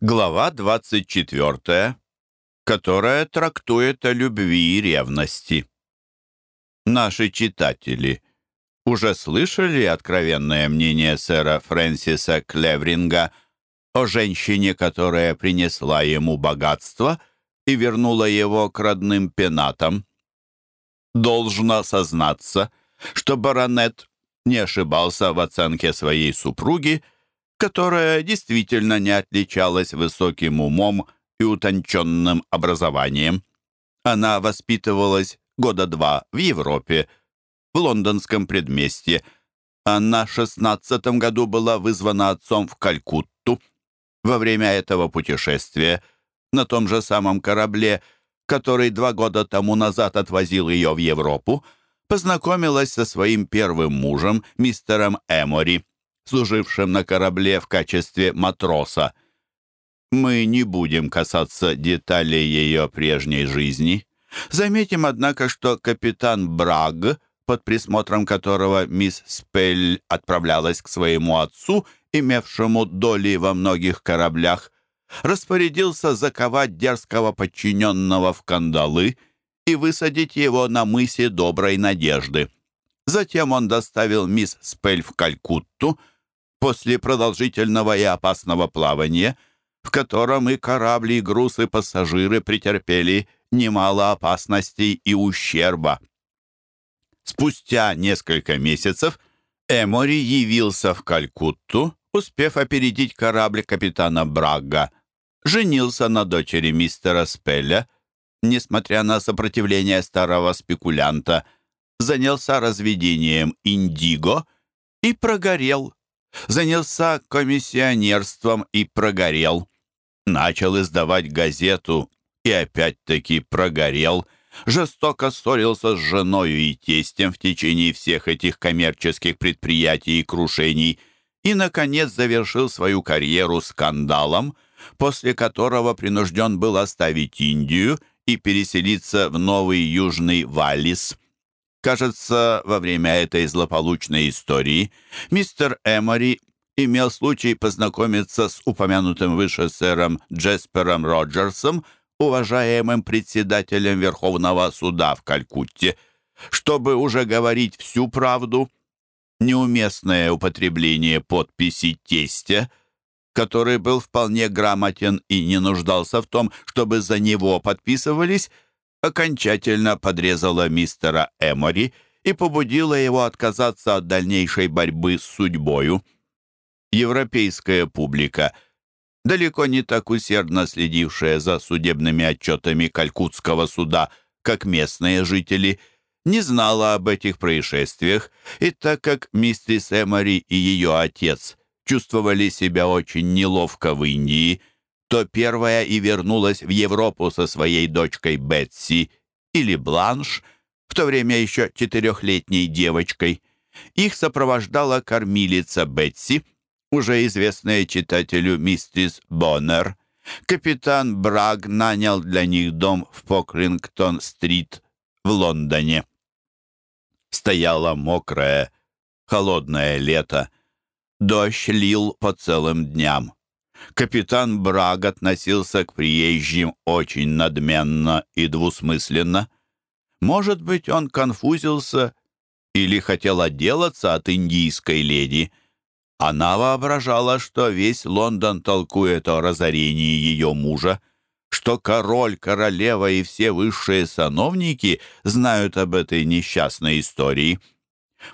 Глава 24, которая трактует о любви и ревности. Наши читатели уже слышали откровенное мнение сэра Фрэнсиса Клевринга о женщине, которая принесла ему богатство и вернула его к родным пенатам. Должно сознаться, что баронет не ошибался в оценке своей супруги, которая действительно не отличалась высоким умом и утонченным образованием. Она воспитывалась года два в Европе, в лондонском предместье, а на шестнадцатом году была вызвана отцом в Калькутту. Во время этого путешествия на том же самом корабле, который два года тому назад отвозил ее в Европу, познакомилась со своим первым мужем, мистером Эмори служившим на корабле в качестве матроса. Мы не будем касаться деталей ее прежней жизни. Заметим, однако, что капитан Браг, под присмотром которого мисс Спель отправлялась к своему отцу, имевшему доли во многих кораблях, распорядился заковать дерзкого подчиненного в кандалы и высадить его на мысе Доброй Надежды. Затем он доставил мисс Спель в Калькутту, после продолжительного и опасного плавания, в котором и корабли, и груз, и пассажиры претерпели немало опасностей и ущерба. Спустя несколько месяцев Эмори явился в Калькутту, успев опередить корабль капитана Брагга, женился на дочери мистера Спеля, несмотря на сопротивление старого спекулянта, занялся разведением индиго и прогорел занялся комиссионерством и прогорел. Начал издавать газету и опять-таки прогорел. Жестоко ссорился с женою и тестем в течение всех этих коммерческих предприятий и крушений и, наконец, завершил свою карьеру скандалом, после которого принужден был оставить Индию и переселиться в Новый Южный Валлис – Кажется, во время этой злополучной истории мистер Эмори имел случай познакомиться с упомянутым выше сэром Джеспером Роджерсом, уважаемым председателем Верховного суда в Калькутте. Чтобы уже говорить всю правду, неуместное употребление подписи тестя, который был вполне грамотен и не нуждался в том, чтобы за него подписывались, окончательно подрезала мистера Эмори и побудила его отказаться от дальнейшей борьбы с судьбою. Европейская публика, далеко не так усердно следившая за судебными отчетами Калькутского суда, как местные жители, не знала об этих происшествиях, и так как мистерис Эмори и ее отец чувствовали себя очень неловко в Индии – то первая и вернулась в Европу со своей дочкой Бетси или Бланш, в то время еще четырехлетней девочкой. Их сопровождала кормилица Бетси, уже известная читателю мистерис Боннер. Капитан Браг нанял для них дом в Поклингтон-стрит в Лондоне. Стояло мокрое, холодное лето. Дождь лил по целым дням. Капитан Браг относился к приезжим очень надменно и двусмысленно. Может быть, он конфузился или хотел отделаться от индийской леди. Она воображала, что весь Лондон толкует о разорении ее мужа, что король, королева и все высшие сановники знают об этой несчастной истории.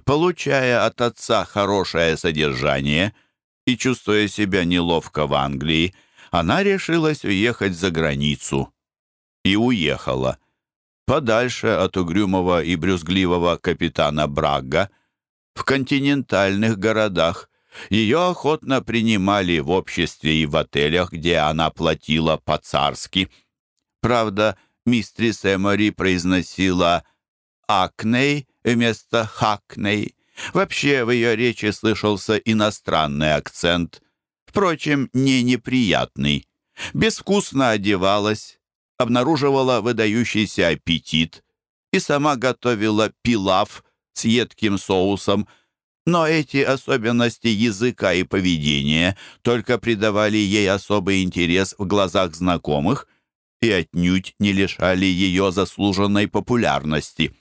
Получая от отца хорошее содержание – и, чувствуя себя неловко в Англии, она решилась уехать за границу. И уехала. Подальше от угрюмого и брюзгливого капитана Брагга, в континентальных городах. Ее охотно принимали в обществе и в отелях, где она платила по-царски. Правда, мистрис Эмори произносила «акней» вместо «хакней», Вообще в ее речи слышался иностранный акцент, впрочем, не неприятный. Безвкусно одевалась, обнаруживала выдающийся аппетит и сама готовила пилав с едким соусом, Но эти особенности языка и поведения только придавали ей особый интерес в глазах знакомых и отнюдь не лишали ее заслуженной популярности.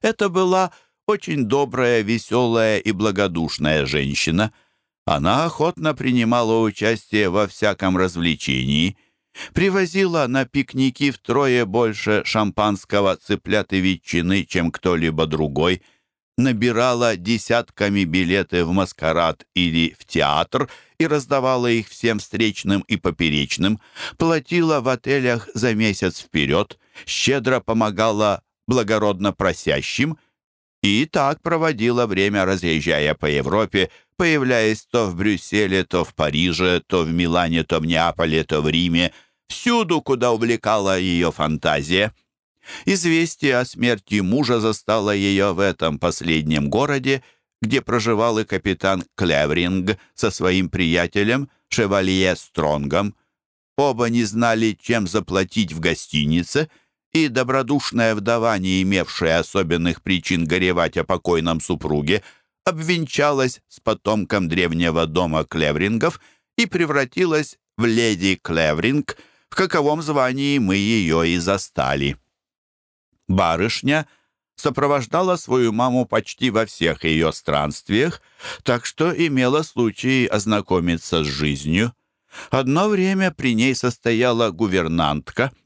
Это была очень добрая, веселая и благодушная женщина. Она охотно принимала участие во всяком развлечении, привозила на пикники втрое больше шампанского, цыплят и ветчины, чем кто-либо другой, набирала десятками билеты в маскарад или в театр и раздавала их всем встречным и поперечным, платила в отелях за месяц вперед, щедро помогала благородно просящим — и так проводила время, разъезжая по Европе, появляясь то в Брюсселе, то в Париже, то в Милане, то в Неаполе, то в Риме, всюду, куда увлекала ее фантазия. Известие о смерти мужа застало ее в этом последнем городе, где проживал и капитан Клевринг со своим приятелем, шевалье Стронгом. Оба не знали, чем заплатить в гостинице — и добродушная вдова, не имевшая особенных причин горевать о покойном супруге, обвенчалась с потомком древнего дома Клеврингов и превратилась в леди Клевринг, в каковом звании мы ее и застали. Барышня сопровождала свою маму почти во всех ее странствиях, так что имела случай ознакомиться с жизнью. Одно время при ней состояла гувернантка —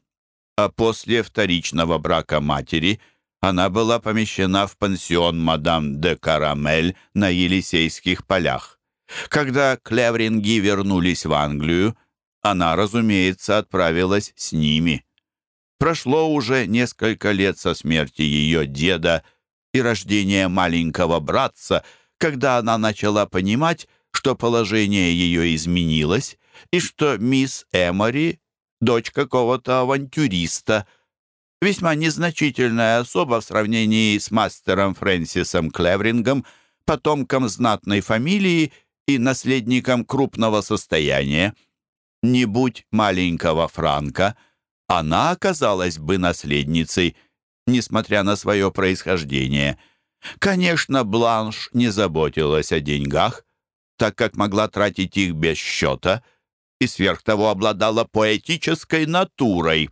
а после вторичного брака матери она была помещена в пансион мадам де Карамель на Елисейских полях. Когда клевринги вернулись в Англию, она, разумеется, отправилась с ними. Прошло уже несколько лет со смерти ее деда и рождения маленького братца, когда она начала понимать, что положение ее изменилось и что мисс Эмори дочь какого-то авантюриста, весьма незначительная особа в сравнении с мастером Фрэнсисом Клеврингом, потомком знатной фамилии и наследником крупного состояния. Не будь маленького Франка, она оказалась бы наследницей, несмотря на свое происхождение. Конечно, Бланш не заботилась о деньгах, так как могла тратить их без счета — и сверх того обладала поэтической натурой.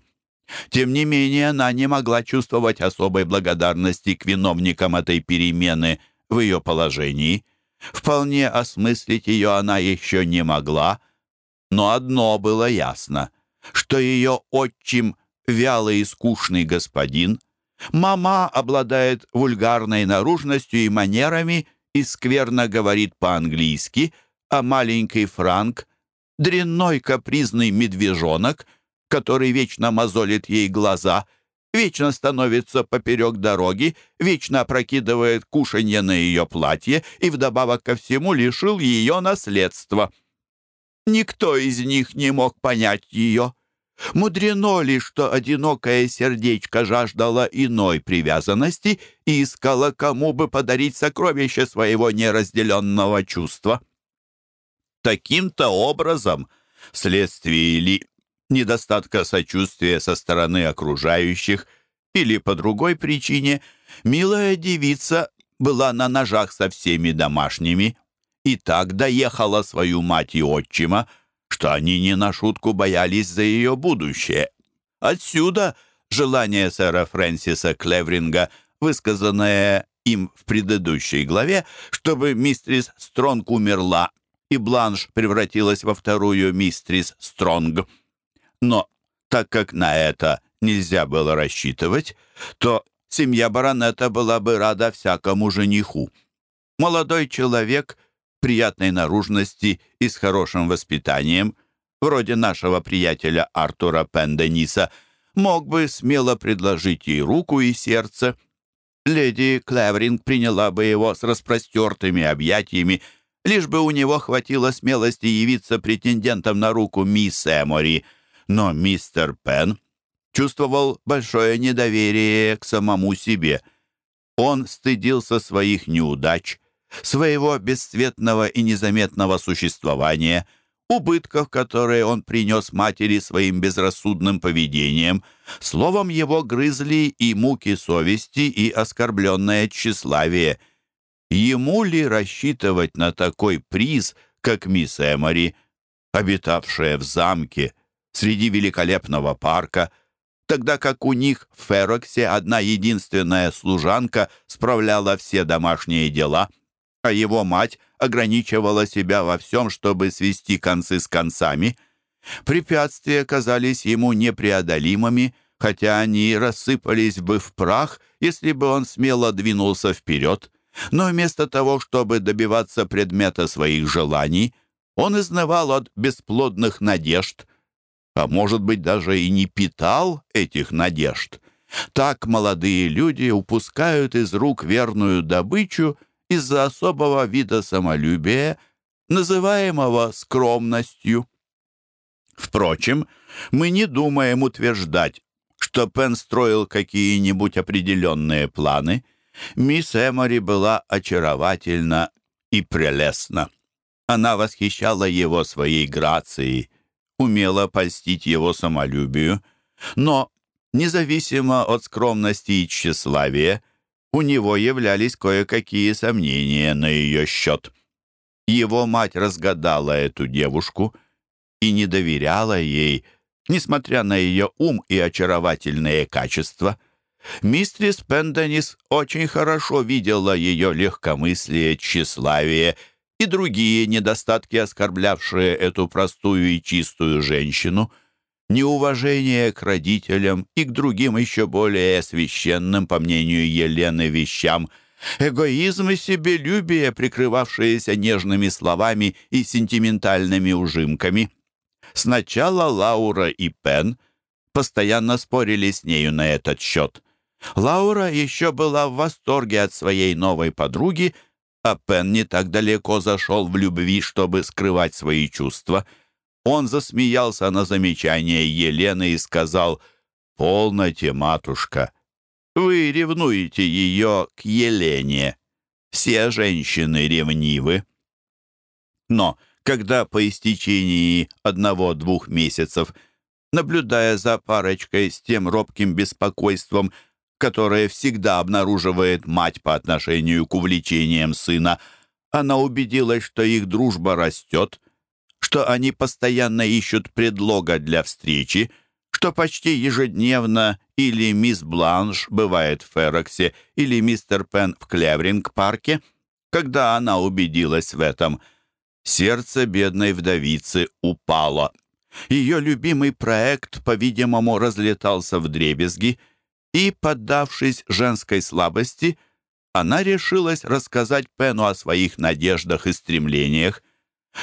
Тем не менее, она не могла чувствовать особой благодарности к виновникам этой перемены в ее положении. Вполне осмыслить ее она еще не могла, но одно было ясно, что ее отчим — вялый и скучный господин, мама обладает вульгарной наружностью и манерами и скверно говорит по-английски, а маленький Франк — дрянной капризный медвежонок, который вечно мозолит ей глаза, вечно становится поперек дороги, вечно опрокидывает кушанье на ее платье и вдобавок ко всему лишил ее наследства. Никто из них не мог понять ее. Мудрено ли, что одинокое сердечко жаждало иной привязанности и искало, кому бы подарить сокровище своего неразделенного чувства? Таким-то образом, вследствие или недостатка сочувствия со стороны окружающих, или по другой причине, милая девица была на ножах со всеми домашними и так доехала свою мать и отчима, что они не на шутку боялись за ее будущее. Отсюда желание сэра Фрэнсиса Клевринга, высказанное им в предыдущей главе, чтобы мистрис Стронг умерла и Бланш превратилась во вторую мистрис Стронг. Но так как на это нельзя было рассчитывать, то семья баронета была бы рада всякому жениху. Молодой человек приятной наружности и с хорошим воспитанием, вроде нашего приятеля Артура Пендениса, мог бы смело предложить ей руку и сердце. Леди Клевринг приняла бы его с распростертыми объятиями, лишь бы у него хватило смелости явиться претендентом на руку мисс Эмори. Но мистер Пен чувствовал большое недоверие к самому себе. Он стыдился своих неудач, своего бесцветного и незаметного существования, убытков, которые он принес матери своим безрассудным поведением. Словом, его грызли и муки совести, и оскорбленное тщеславие — ему ли рассчитывать на такой приз, как мисс Эмори, обитавшая в замке среди великолепного парка, тогда как у них в Фероксе одна единственная служанка справляла все домашние дела, а его мать ограничивала себя во всем, чтобы свести концы с концами. Препятствия казались ему непреодолимыми, хотя они рассыпались бы в прах, если бы он смело двинулся вперед. Но вместо того, чтобы добиваться предмета своих желаний, он изнывал от бесплодных надежд, а может быть, даже и не питал этих надежд. Так молодые люди упускают из рук верную добычу из-за особого вида самолюбия, называемого скромностью. Впрочем, мы не думаем утверждать, что Пен строил какие-нибудь определенные планы. Мисс Эмори была очаровательна и прелестна. Она восхищала его своей грацией, умела польстить его самолюбию, но, независимо от скромности и тщеславия, у него являлись кое-какие сомнения на ее счет. Его мать разгадала эту девушку и не доверяла ей, несмотря на ее ум и очаровательные качества. Мистрис Пенденис очень хорошо видела ее легкомыслие, тщеславие и другие недостатки, оскорблявшие эту простую и чистую женщину, неуважение к родителям и к другим еще более священным, по мнению Елены, вещам, эгоизм и себелюбие, прикрывавшиеся нежными словами и сентиментальными ужимками. Сначала Лаура и Пен постоянно спорили с нею на этот счет. Лаура еще была в восторге от своей новой подруги, а Пен не так далеко зашел в любви, чтобы скрывать свои чувства. Он засмеялся на замечание Елены и сказал «Полноте, матушка, вы ревнуете ее к Елене. Все женщины ревнивы». Но когда по истечении одного-двух месяцев, наблюдая за парочкой с тем робким беспокойством, которое всегда обнаруживает мать по отношению к увлечениям сына, она убедилась, что их дружба растет, что они постоянно ищут предлога для встречи, что почти ежедневно или мисс Бланш бывает в Фероксе, или мистер Пен в Клевринг-парке. Когда она убедилась в этом, сердце бедной вдовицы упало. Ее любимый проект, по-видимому, разлетался в дребезги — и, поддавшись женской слабости, она решилась рассказать Пену о своих надеждах и стремлениях,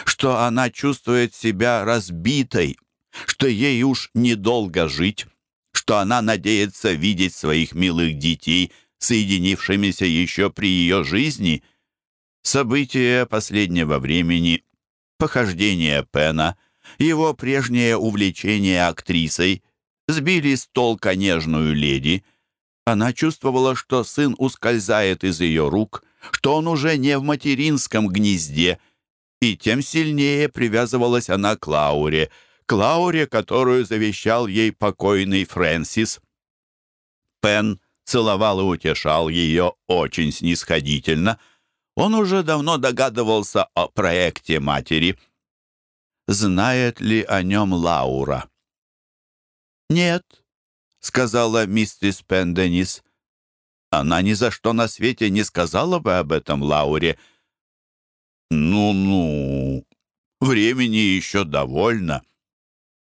что она чувствует себя разбитой, что ей уж недолго жить, что она надеется видеть своих милых детей, соединившимися еще при ее жизни. События последнего времени, похождение Пена, его прежнее увлечение актрисой — сбили с толка нежную леди. Она чувствовала, что сын ускользает из ее рук, что он уже не в материнском гнезде, и тем сильнее привязывалась она к Лауре, к Лауре, которую завещал ей покойный Фрэнсис. Пен целовал и утешал ее очень снисходительно. Он уже давно догадывался о проекте матери. Знает ли о нем Лаура? «Нет», — сказала миссис Пенденис. Она ни за что на свете не сказала бы об этом Лауре. «Ну-ну, времени еще довольно.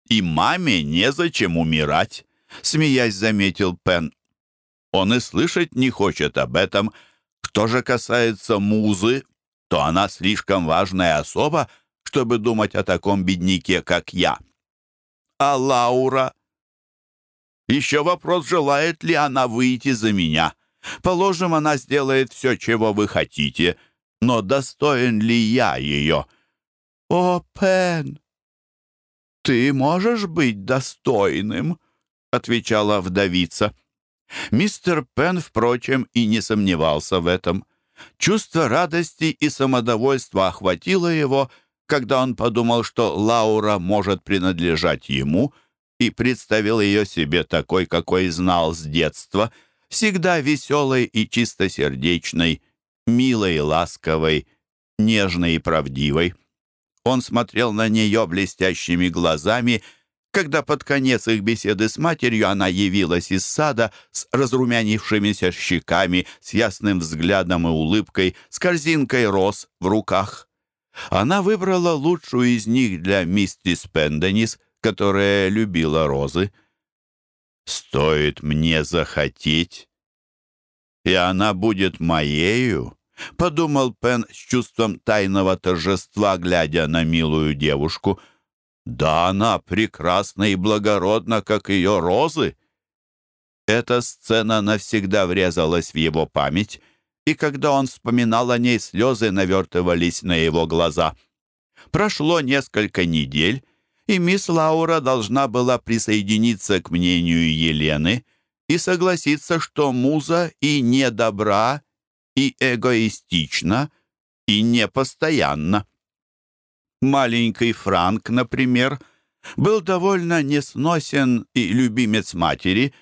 И маме незачем умирать», — смеясь заметил Пен. «Он и слышать не хочет об этом. Что же касается музы, то она слишком важная особа, чтобы думать о таком бедняке, как я. А Лаура...» Еще вопрос, желает ли она выйти за меня. Положим, она сделает все, чего вы хотите, но достоин ли я ее? О, Пен, ты можешь быть достойным, отвечала вдовица. Мистер Пен, впрочем, и не сомневался в этом. Чувство радости и самодовольства охватило его, когда он подумал, что Лаура может принадлежать ему — и представил ее себе такой, какой знал с детства, всегда веселой и чистосердечной, милой и ласковой, нежной и правдивой. Он смотрел на нее блестящими глазами, когда под конец их беседы с матерью она явилась из сада с разрумянившимися щеками, с ясным взглядом и улыбкой, с корзинкой роз в руках. Она выбрала лучшую из них для миссис Пенденис, которая любила розы. «Стоит мне захотеть, и она будет моею», — подумал Пен с чувством тайного торжества, глядя на милую девушку. «Да она прекрасна и благородна, как ее розы». Эта сцена навсегда врезалась в его память, и когда он вспоминал о ней, слезы навертывались на его глаза. Прошло несколько недель, и мисс Лаура должна была присоединиться к мнению Елены и согласиться, что муза и недобра, и эгоистична, и непостоянна. Маленький Франк, например, был довольно несносен и любимец матери,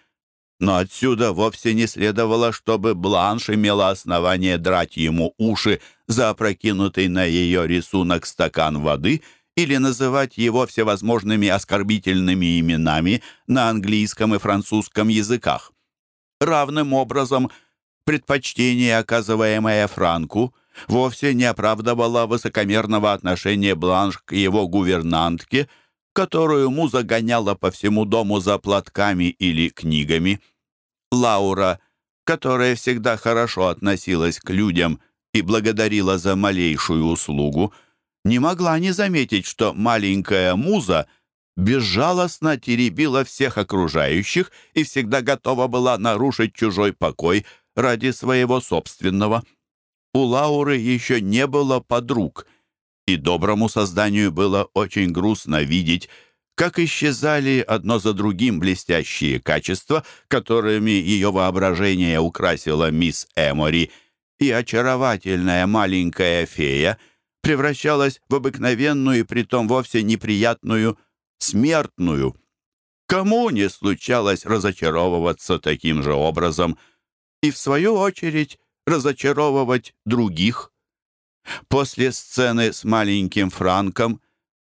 но отсюда вовсе не следовало, чтобы Бланш имела основание драть ему уши за опрокинутый на ее рисунок стакан воды — или называть его всевозможными оскорбительными именами на английском и французском языках. Равным образом, предпочтение, оказываемое Франку, вовсе не оправдывало высокомерного отношения Бланш к его гувернантке, которую муза гоняла по всему дому за платками или книгами. Лаура, которая всегда хорошо относилась к людям и благодарила за малейшую услугу, не могла не заметить, что маленькая муза безжалостно теребила всех окружающих и всегда готова была нарушить чужой покой ради своего собственного. У Лауры еще не было подруг, и доброму созданию было очень грустно видеть, как исчезали одно за другим блестящие качества, которыми ее воображение украсила мисс Эмори, и очаровательная маленькая фея — превращалась в обыкновенную и притом вовсе неприятную смертную. Кому не случалось разочаровываться таким же образом и, в свою очередь, разочаровывать других? После сцены с маленьким Франком,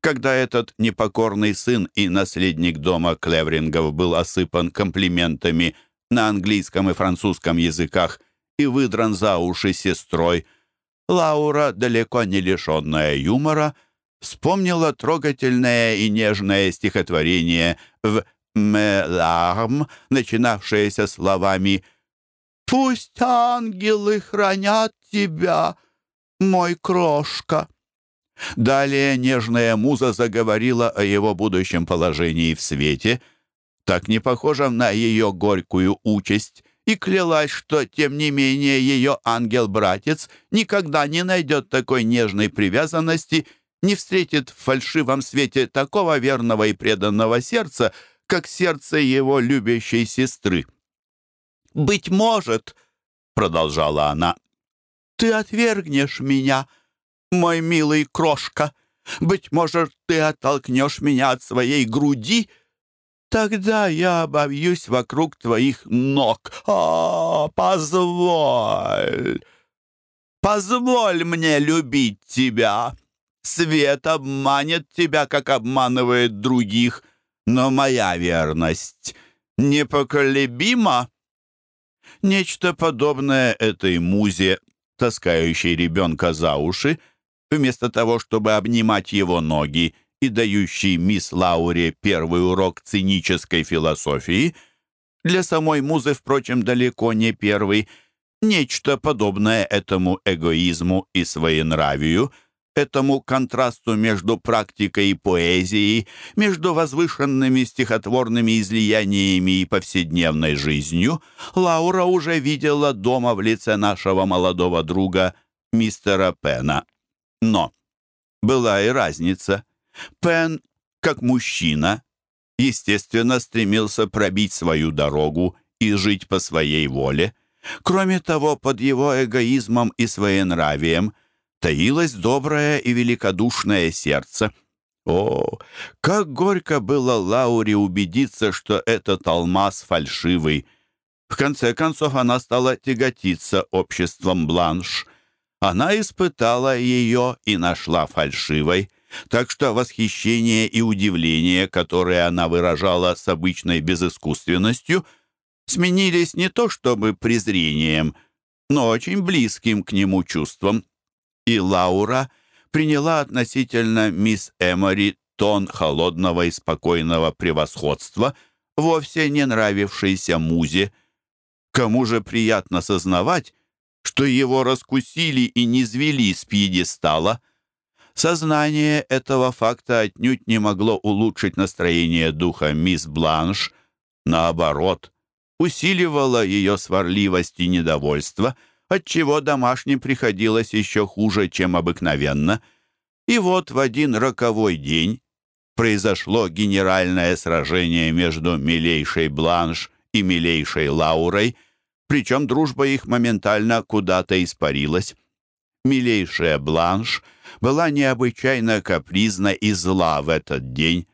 когда этот непокорный сын и наследник дома Клеврингов был осыпан комплиментами на английском и французском языках и выдран за уши сестрой, Лаура, далеко не лишенная юмора, вспомнила трогательное и нежное стихотворение в «Меларм», начинавшееся словами «Пусть ангелы хранят тебя, мой крошка». Далее нежная муза заговорила о его будущем положении в свете, так не похожем на ее горькую участь, и клялась, что, тем не менее, ее ангел-братец никогда не найдет такой нежной привязанности, не встретит в фальшивом свете такого верного и преданного сердца, как сердце его любящей сестры. «Быть может», — продолжала она, — «ты отвергнешь меня, мой милый крошка. Быть может, ты оттолкнешь меня от своей груди, — Тогда я обовьюсь вокруг твоих ног. О, позволь! Позволь мне любить тебя. Свет обманет тебя, как обманывает других, но моя верность непоколебима. Нечто подобное этой музе, таскающей ребенка за уши, вместо того, чтобы обнимать его ноги и дающий мисс Лауре первый урок цинической философии, для самой музы, впрочем, далеко не первый, нечто подобное этому эгоизму и своенравию, этому контрасту между практикой и поэзией, между возвышенными стихотворными излияниями и повседневной жизнью, Лаура уже видела дома в лице нашего молодого друга мистера Пена. Но была и разница — Пен, как мужчина, естественно, стремился пробить свою дорогу и жить по своей воле. Кроме того, под его эгоизмом и своенравием таилось доброе и великодушное сердце. О, как горько было Лауре убедиться, что этот алмаз фальшивый. В конце концов, она стала тяготиться обществом Бланш — Она испытала ее и нашла фальшивой, так что восхищение и удивление, которые она выражала с обычной безыскусственностью, сменились не то чтобы презрением, но очень близким к нему чувством. И Лаура приняла относительно мисс Эмори тон холодного и спокойного превосходства, вовсе не нравившейся музе. Кому же приятно сознавать, что его раскусили и низвели с пьедестала. Сознание этого факта отнюдь не могло улучшить настроение духа мисс Бланш. Наоборот, усиливало ее сварливость и недовольство, отчего домашним приходилось еще хуже, чем обыкновенно. И вот в один роковой день произошло генеральное сражение между милейшей Бланш и милейшей Лаурой — причем дружба их моментально куда-то испарилась. Милейшая Бланш была необычайно капризна и зла в этот день.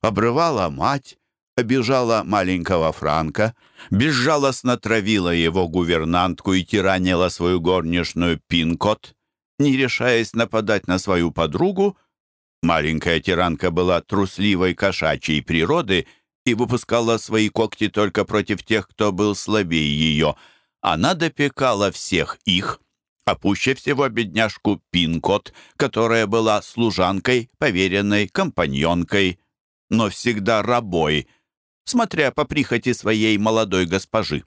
Обрывала мать, обижала маленького Франка, безжалостно травила его гувернантку и тиранила свою горничную Пинкот. Не решаясь нападать на свою подругу, маленькая тиранка была трусливой кошачьей природы — и выпускала свои когти только против тех, кто был слабее ее. Она допекала всех их, а пуще всего бедняжку Пинкот, которая была служанкой, поверенной, компаньонкой, но всегда рабой, смотря по прихоти своей молодой госпожи.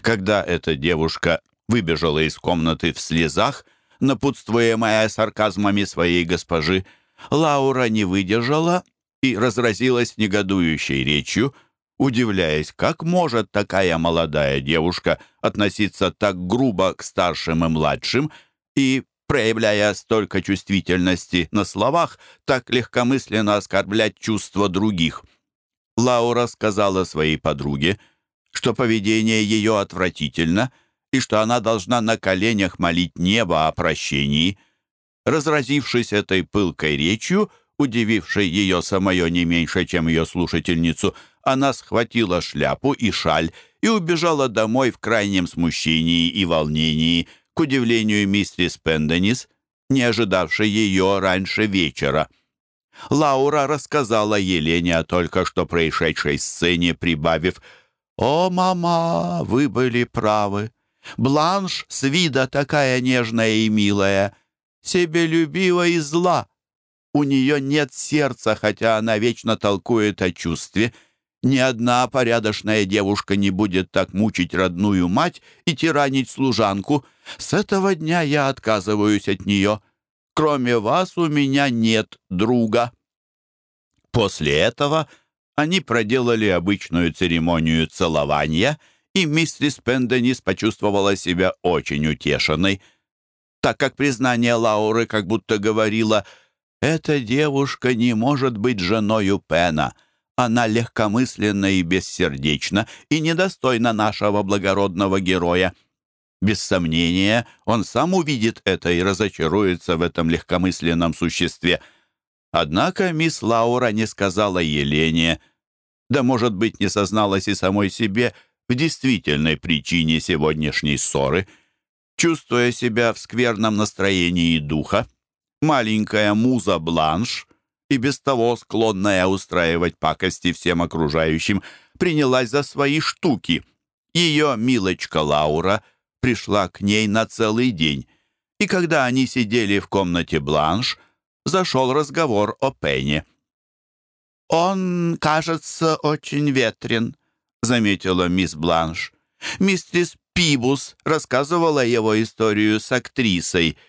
Когда эта девушка выбежала из комнаты в слезах, напутствуемая сарказмами своей госпожи, Лаура не выдержала и разразилась негодующей речью, удивляясь, как может такая молодая девушка относиться так грубо к старшим и младшим и, проявляя столько чувствительности на словах, так легкомысленно оскорблять чувства других. Лаура сказала своей подруге, что поведение ее отвратительно и что она должна на коленях молить небо о прощении. Разразившись этой пылкой речью, удивившей ее самое не меньше, чем ее слушательницу, она схватила шляпу и шаль и убежала домой в крайнем смущении и волнении, к удивлению мистерис Пенденис, не ожидавшей ее раньше вечера. Лаура рассказала Елене о только что происшедшей сцене, прибавив «О, мама, вы были правы. Бланш с вида такая нежная и милая, себелюбива и зла. У нее нет сердца, хотя она вечно толкует о чувстве. Ни одна порядочная девушка не будет так мучить родную мать и тиранить служанку. С этого дня я отказываюсь от нее. Кроме вас у меня нет друга». После этого они проделали обычную церемонию целования, и миссис Пенденис почувствовала себя очень утешенной, так как признание Лауры как будто говорило — эта девушка не может быть женою Пена. Она легкомысленна и бессердечна и недостойна нашего благородного героя. Без сомнения, он сам увидит это и разочаруется в этом легкомысленном существе. Однако мисс Лаура не сказала Елене, да, может быть, не созналась и самой себе в действительной причине сегодняшней ссоры. Чувствуя себя в скверном настроении духа, маленькая муза Бланш, и без того склонная устраивать пакости всем окружающим, принялась за свои штуки. Ее милочка Лаура пришла к ней на целый день, и когда они сидели в комнате Бланш, зашел разговор о Пене. «Он, кажется, очень ветрен», — заметила мисс Бланш. «Мистерис Пибус рассказывала его историю с актрисой —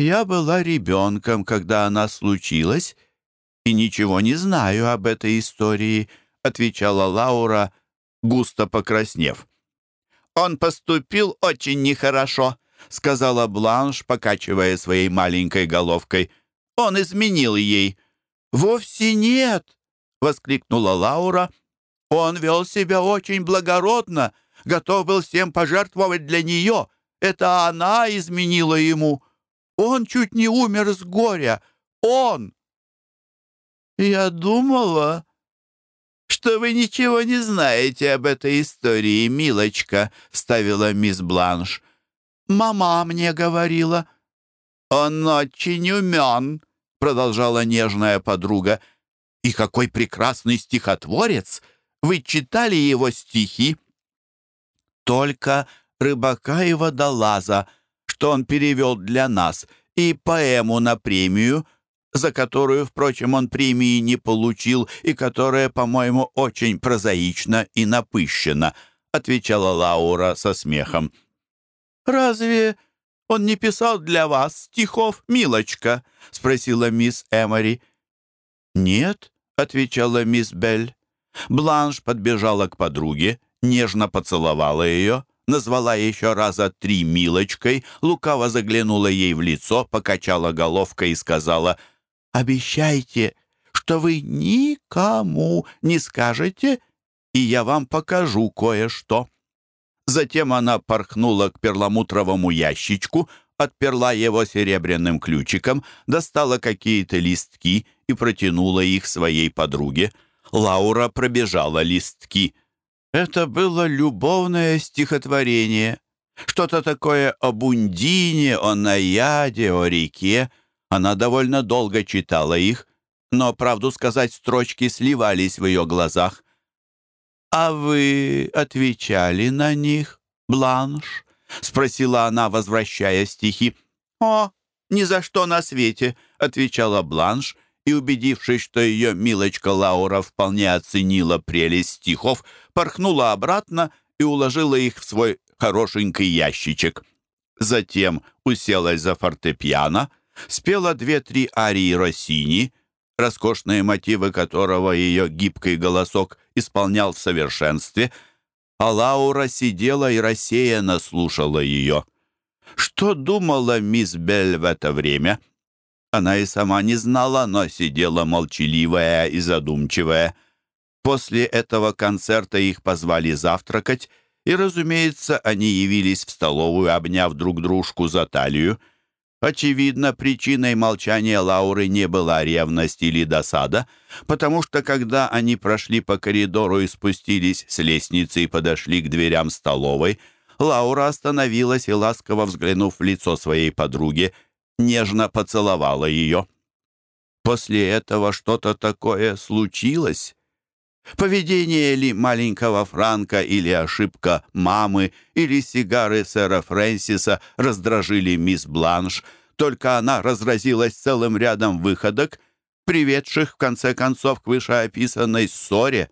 я была ребенком, когда она случилась, и ничего не знаю об этой истории», — отвечала Лаура, густо покраснев. «Он поступил очень нехорошо», — сказала Бланш, покачивая своей маленькой головкой. «Он изменил ей». «Вовсе нет!» — воскликнула Лаура. «Он вел себя очень благородно, готов был всем пожертвовать для нее. Это она изменила ему». Он чуть не умер с горя. Он!» «Я думала, что вы ничего не знаете об этой истории, милочка», — вставила мисс Бланш. мама мне говорила». «Он очень умен», — продолжала нежная подруга. «И какой прекрасный стихотворец! Вы читали его стихи?» «Только рыбака и водолаза, что он перевел для нас, и поэму на премию, за которую, впрочем, он премии не получил и которая, по-моему, очень прозаична и напыщена», отвечала Лаура со смехом. «Разве он не писал для вас стихов, милочка?» спросила мисс Эмори. «Нет», — отвечала мисс Белль. Бланш подбежала к подруге, нежно поцеловала ее, назвала еще раза три милочкой, лукаво заглянула ей в лицо, покачала головкой и сказала, «Обещайте, что вы никому не скажете, и я вам покажу кое-что». Затем она порхнула к перламутровому ящичку, отперла его серебряным ключиком, достала какие-то листки и протянула их своей подруге. Лаура пробежала листки. Это было любовное стихотворение. Что-то такое о Бундине, о Наяде, о реке. Она довольно долго читала их, но, правду сказать, строчки сливались в ее глазах. «А вы отвечали на них, Бланш?» — спросила она, возвращая стихи. «О, ни за что на свете!» — отвечала Бланш, и, убедившись, что ее милочка Лаура вполне оценила прелесть стихов, порхнула обратно и уложила их в свой хорошенький ящичек. Затем уселась за фортепиано, спела две-три арии Россини, роскошные мотивы которого ее гибкий голосок исполнял в совершенстве, а Лаура сидела и рассеянно слушала ее. Что думала мисс Белль в это время — она и сама не знала, но сидела молчаливая и задумчивая. После этого концерта их позвали завтракать, и, разумеется, они явились в столовую, обняв друг дружку за талию. Очевидно, причиной молчания Лауры не была ревность или досада, потому что, когда они прошли по коридору и спустились с лестницы и подошли к дверям столовой, Лаура остановилась и, ласково взглянув в лицо своей подруги, нежно поцеловала ее. После этого что-то такое случилось. Поведение ли маленького Франка или ошибка мамы или сигары сэра Фрэнсиса раздражили мисс Бланш, только она разразилась целым рядом выходок, приведших в конце концов к вышеописанной ссоре.